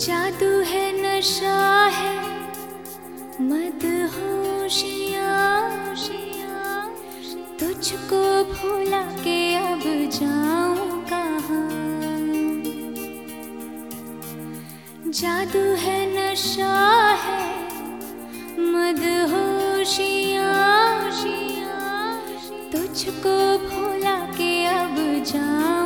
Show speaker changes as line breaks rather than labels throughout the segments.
जादू है, नशा है मद होशिया तुझको भूला के अब जाऊँ कहाँ? जादू है, नशा है मद होशिया तुझको भूला के अब जाऊँ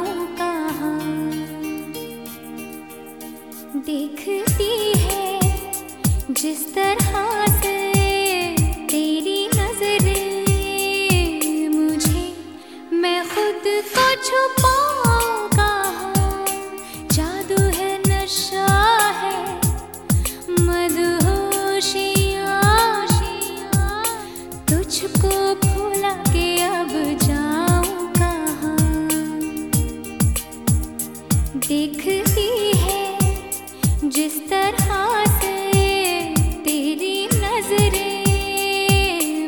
दिखती है। जिस तरह से तेरी नज़रें मुझे, मैं खुद को छुपाऊँगा। जादू है, नशा है मधुशिया तुझको भुला के अब जाऊँ कहाँ दिख जिस तरह से तेरी नज़रें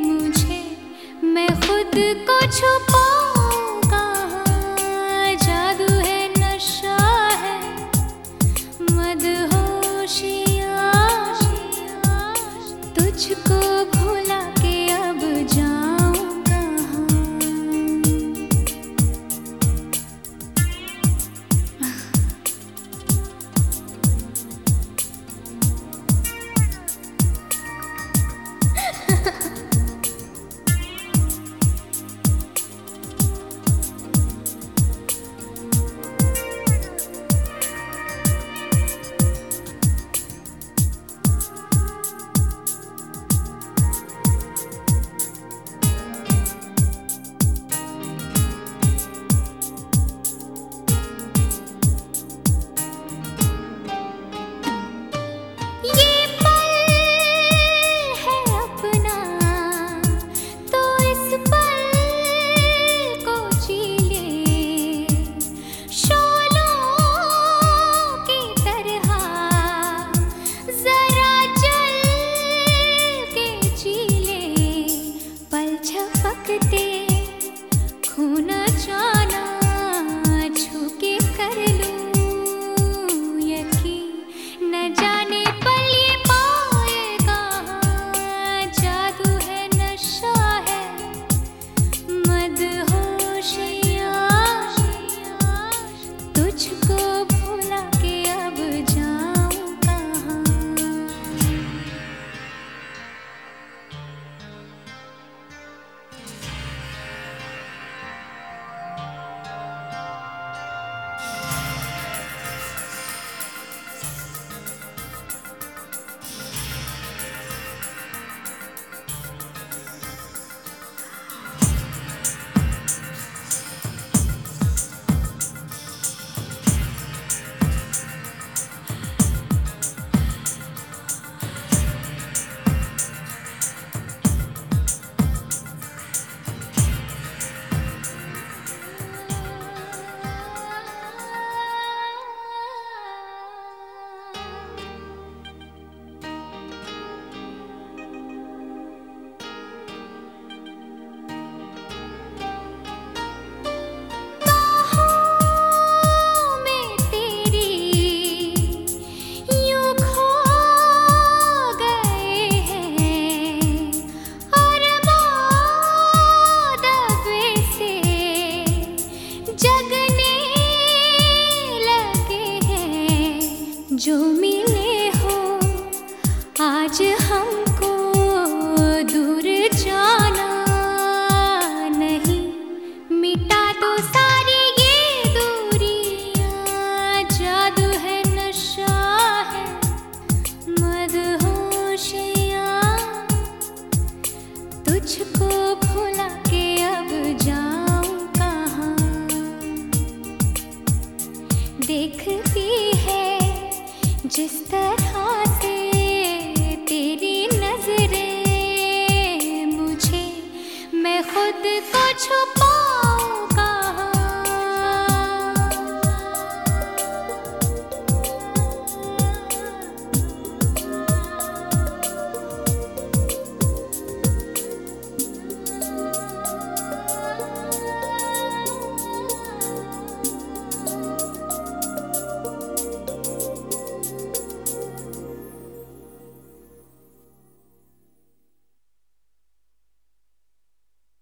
मुझे मैं खुद को छुपा जो मिले हो, आज हमको दूर जाना नहीं। मिटा तो सारी ये दूरियाँ, जादू है, नशा है, मदहोशिया। तुझको भुला के अब जाऊँ कहाँ? देखती जिस तरह से तेरी नज़रें मुझे मैं खुद को छुपा